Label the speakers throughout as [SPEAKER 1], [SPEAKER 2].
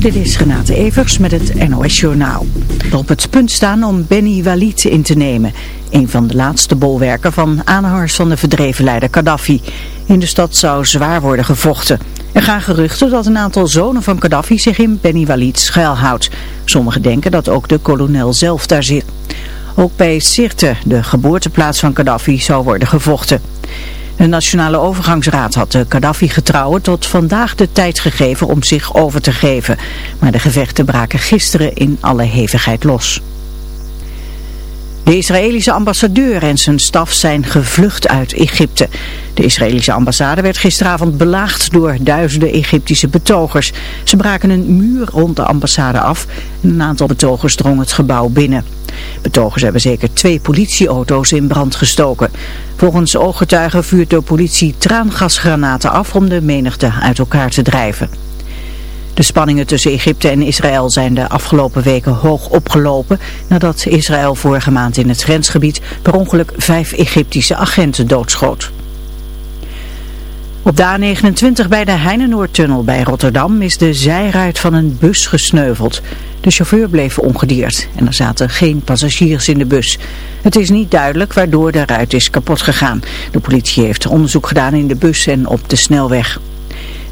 [SPEAKER 1] Dit is Renate Evers met het NOS Journaal. Op het punt staan om Benny Walid in te nemen. Een van de laatste bolwerken van aanhangers van de verdreven leider Gaddafi. In de stad zou zwaar worden gevochten. Er gaan geruchten dat een aantal zonen van Gaddafi zich in Benny Walid schuilhoudt. Sommigen denken dat ook de kolonel zelf daar zit. Ook bij Sirte, de geboorteplaats van Gaddafi, zou worden gevochten. De Nationale Overgangsraad had de Gaddafi-getrouwen tot vandaag de tijd gegeven om zich over te geven. Maar de gevechten braken gisteren in alle hevigheid los. De Israëlische ambassadeur en zijn staf zijn gevlucht uit Egypte. De Israëlische ambassade werd gisteravond belaagd door duizenden Egyptische betogers. Ze braken een muur rond de ambassade af en een aantal betogers drong het gebouw binnen. Betogers hebben zeker twee politieauto's in brand gestoken. Volgens ooggetuigen vuurt de politie traangasgranaten af om de menigte uit elkaar te drijven. De spanningen tussen Egypte en Israël zijn de afgelopen weken hoog opgelopen nadat Israël vorige maand in het grensgebied per ongeluk vijf Egyptische agenten doodschoot. Op de A29 bij de Heinenoordtunnel bij Rotterdam is de zijruit van een bus gesneuveld. De chauffeur bleef ongedierd en er zaten geen passagiers in de bus. Het is niet duidelijk waardoor de ruit is kapot gegaan. De politie heeft onderzoek gedaan in de bus en op de snelweg.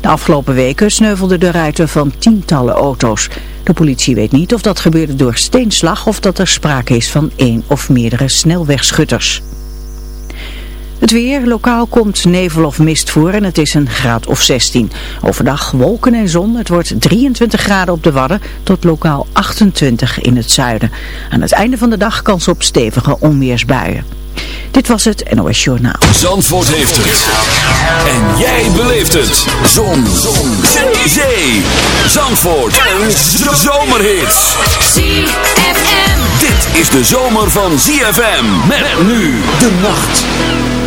[SPEAKER 1] De afgelopen weken sneuvelden de ruiten van tientallen auto's. De politie weet niet of dat gebeurde door steenslag of dat er sprake is van één of meerdere snelwegschutters. Het weer, lokaal komt nevel of mist voor en het is een graad of 16. Overdag wolken en zon, het wordt 23 graden op de Wadden tot lokaal 28 in het zuiden. Aan het einde van de dag kans op stevige onweersbuien. Dit was het NOS Journaal.
[SPEAKER 2] Zandvoort heeft het. En jij beleeft het. Zon. zon. Zee. Zandvoort. Een zomerhit.
[SPEAKER 3] ZFM.
[SPEAKER 2] Dit is de zomer van ZFM. Met nu de nacht.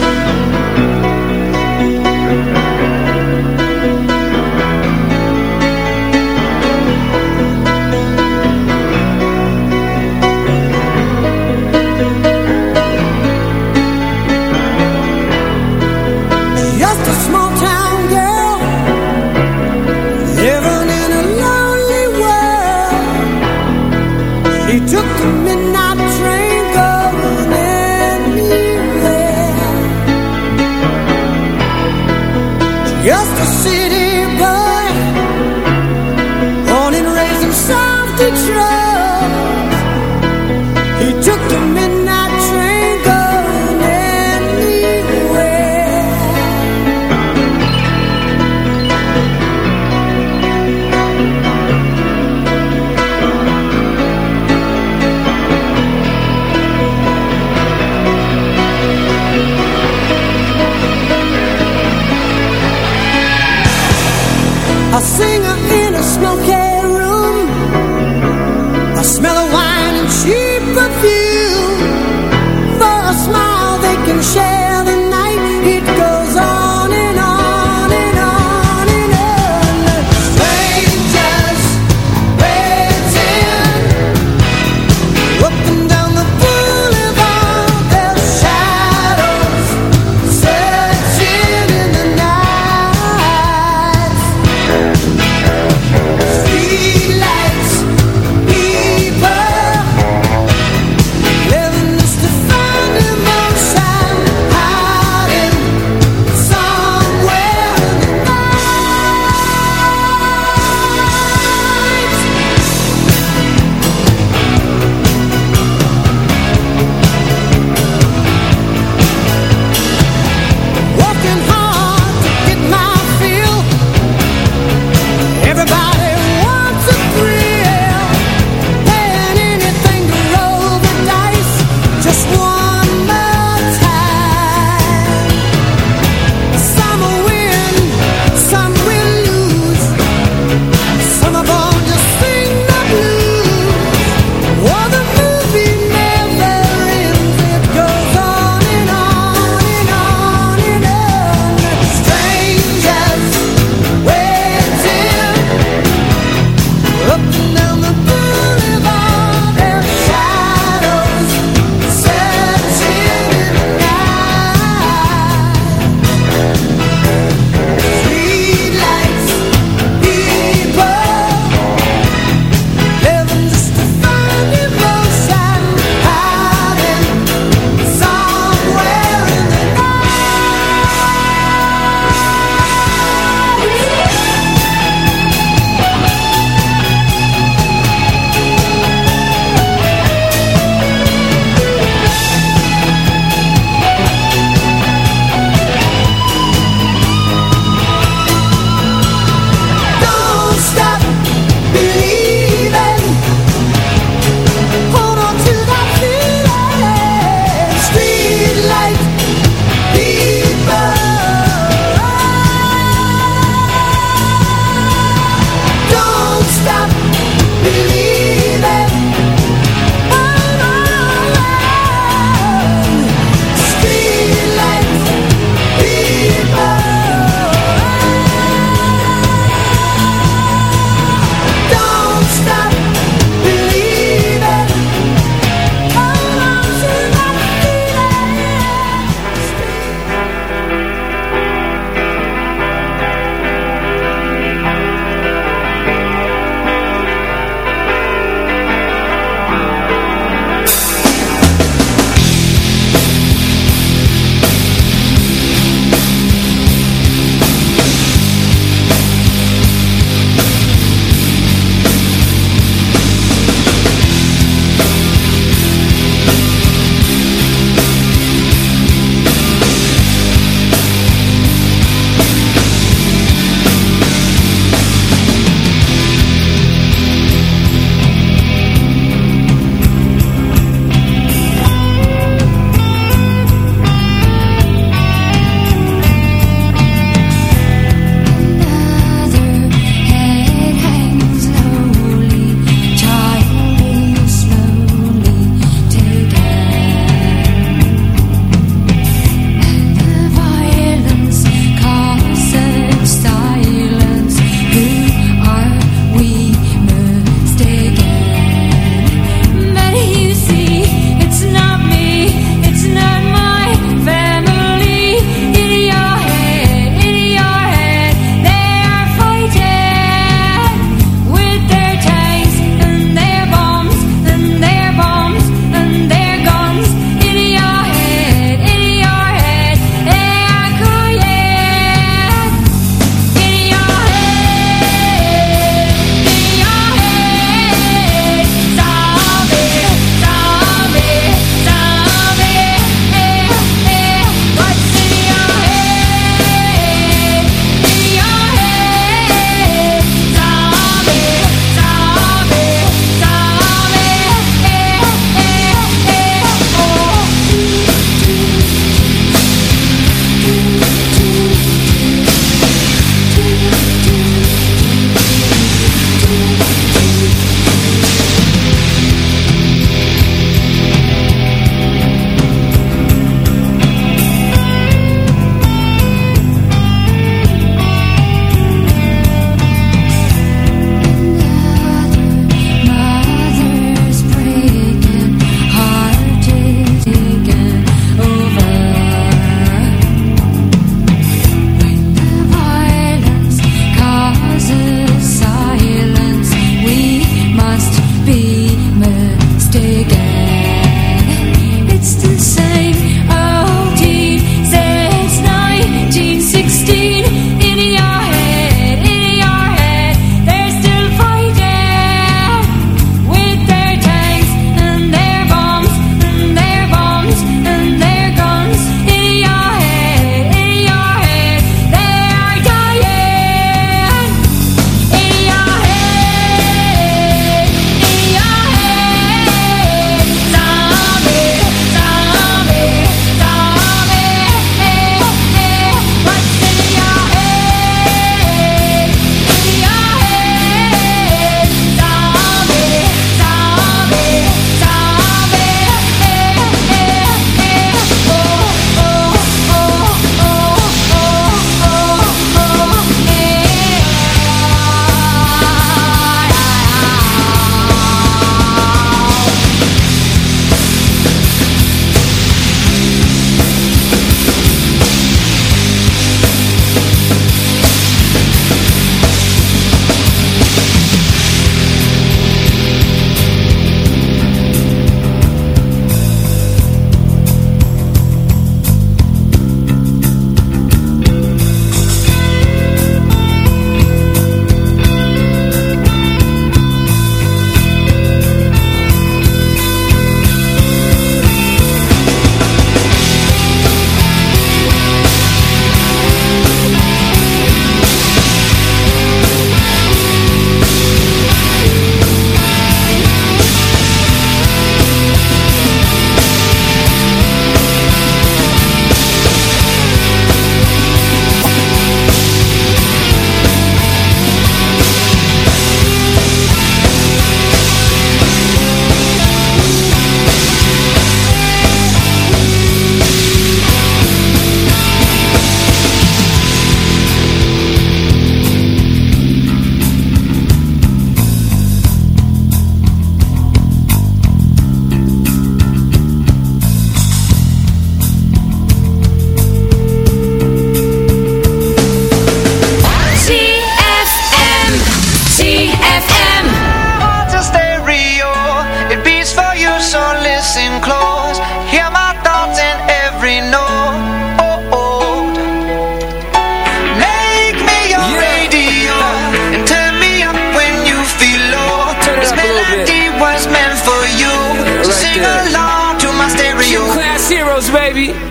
[SPEAKER 4] Baby.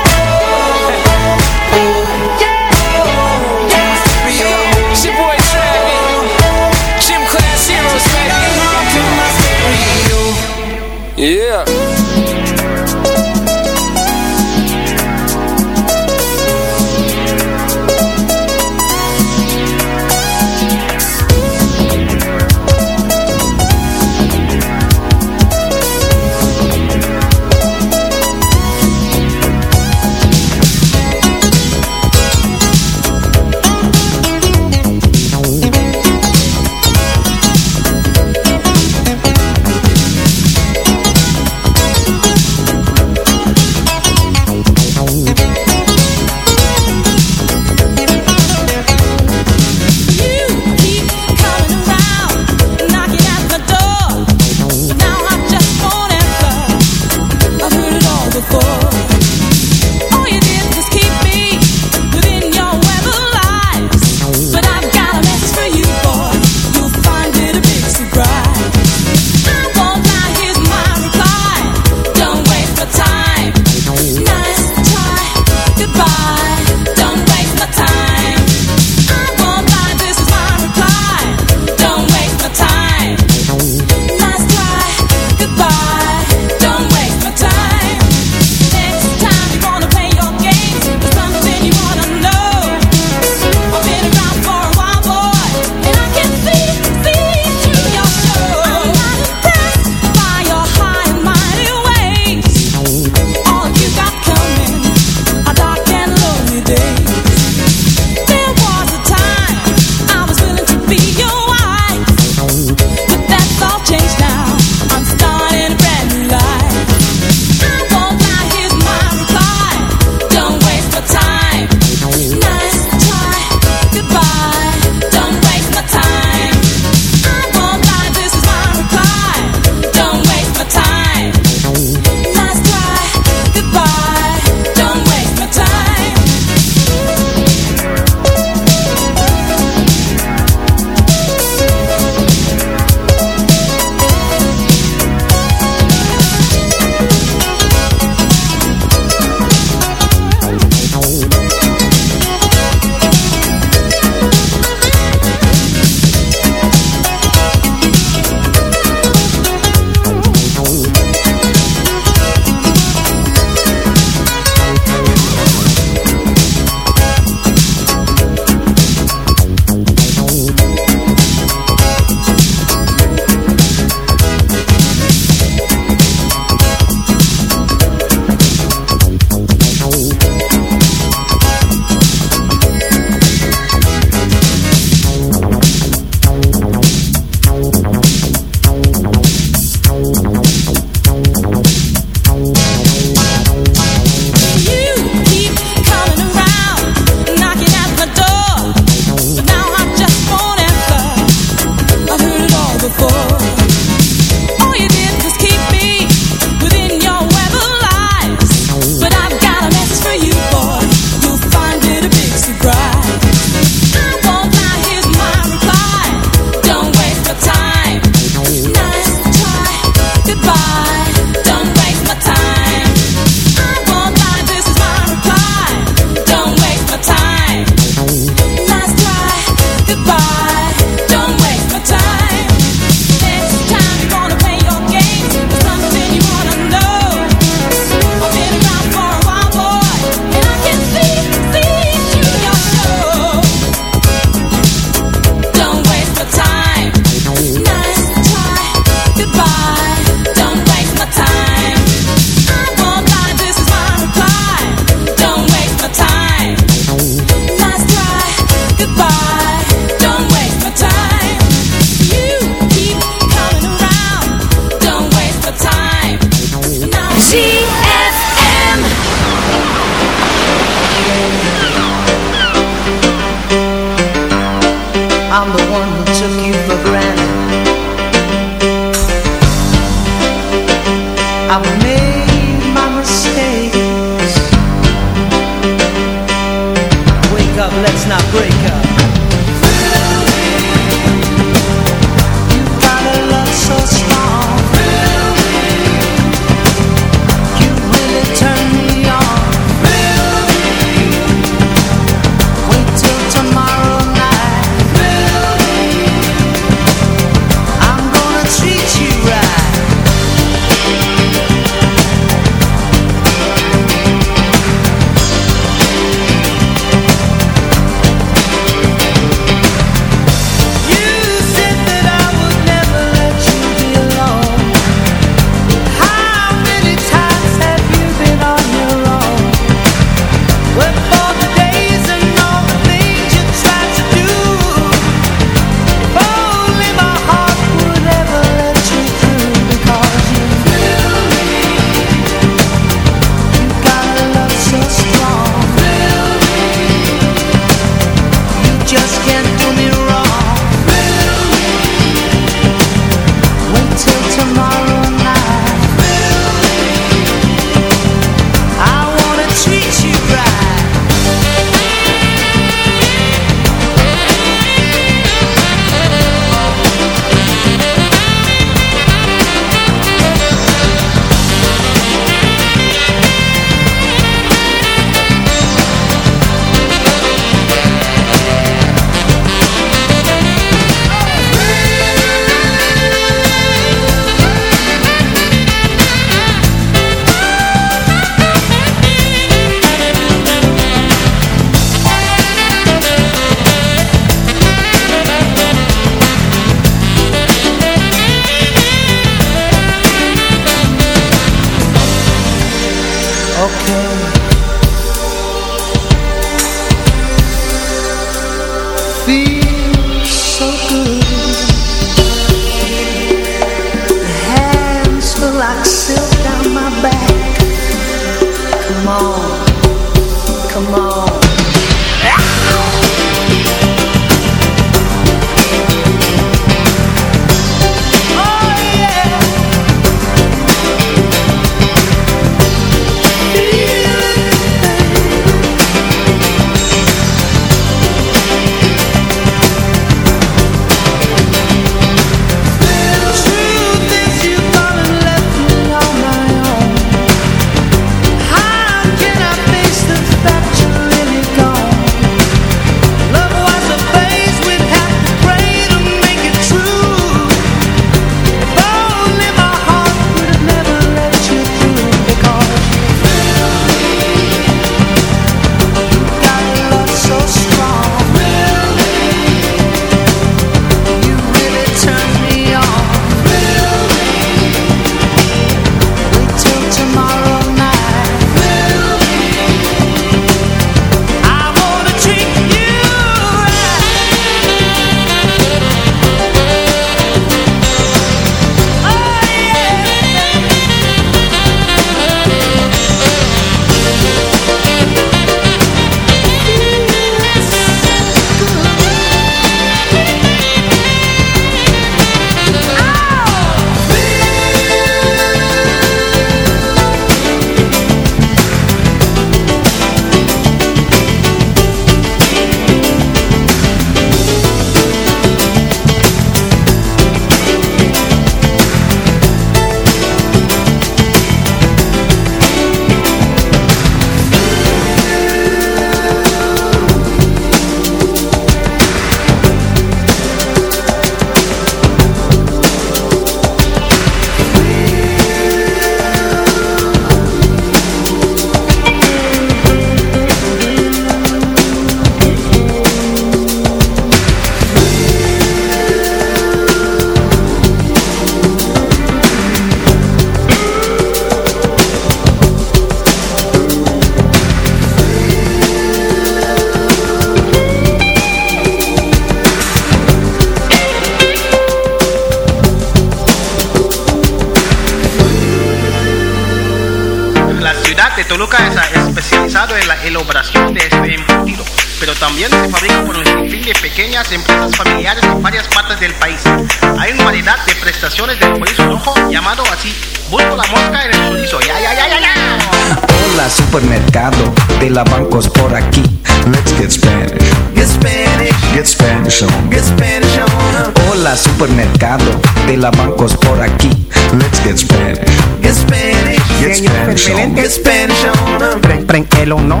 [SPEAKER 5] supermercado de la bancos por aquí. Let's get Spanish.
[SPEAKER 6] Get Spanish,
[SPEAKER 5] Get Spanish on.
[SPEAKER 6] get Spanish on.
[SPEAKER 7] Preng, preng, el o no.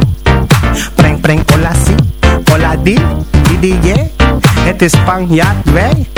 [SPEAKER 7] Preng, preng, hola si. Hola di, di, di, yeah. Het is Spanjaard, wij.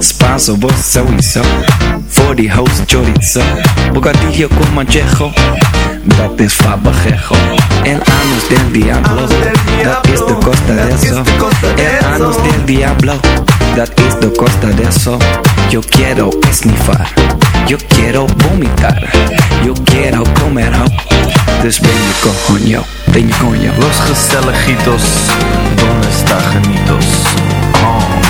[SPEAKER 5] Spanso, vos sowieso. Voor die host chorizo. Bocadillo con manchejo. Dat is fabajejo. El anus del diablo. Dat is de costa de eso. El anus del diablo. Dat is de costa de eso. Yo quiero esnifar. Yo quiero vomitar. Yo quiero comer ho. Dus ben je coño, ben je coño.
[SPEAKER 8] Los Gestelejitos, ¿dónde está? Oh.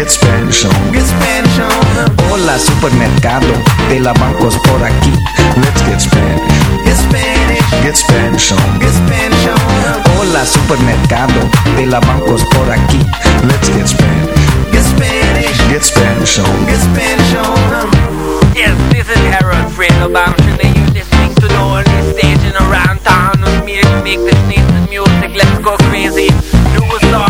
[SPEAKER 5] Get Spanish on.
[SPEAKER 6] get Spanish on.
[SPEAKER 5] Hola supermercado de la bancos por aquí. Let's get Spanish.
[SPEAKER 6] Get Spanish,
[SPEAKER 5] Get Spanish on.
[SPEAKER 6] get Spanish on.
[SPEAKER 5] Hola supermercado de la bancos por aquí. Let's get Spanish.
[SPEAKER 6] Get Spanish,
[SPEAKER 5] Get Spanish on.
[SPEAKER 6] get Spanish on.
[SPEAKER 4] Yes, this is Harold. They use this thing to the only staging around town with me to make this nice music. Let's go crazy. Do a song.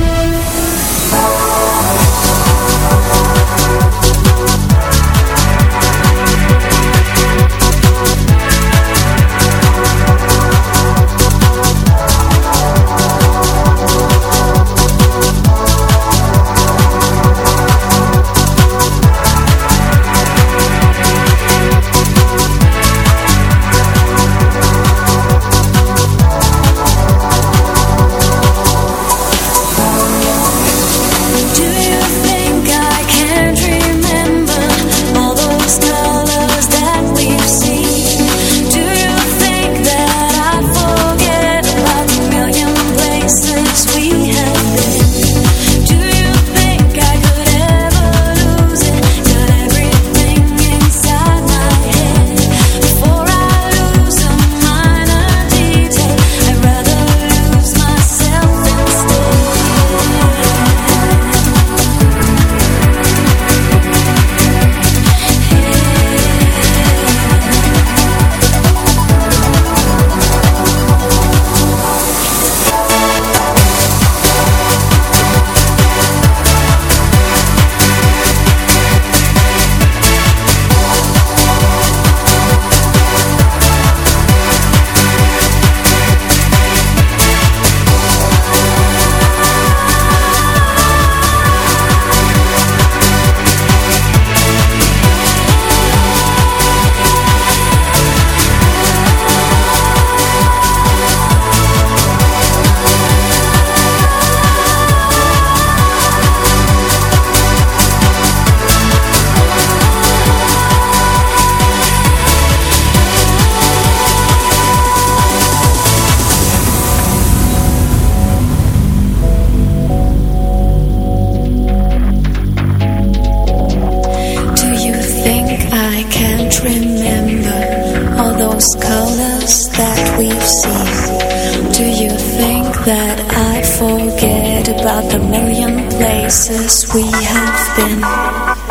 [SPEAKER 9] Places we have been?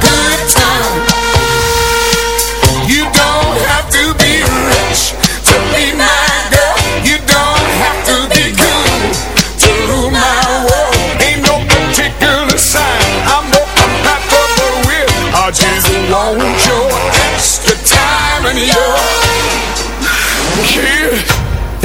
[SPEAKER 10] Good time.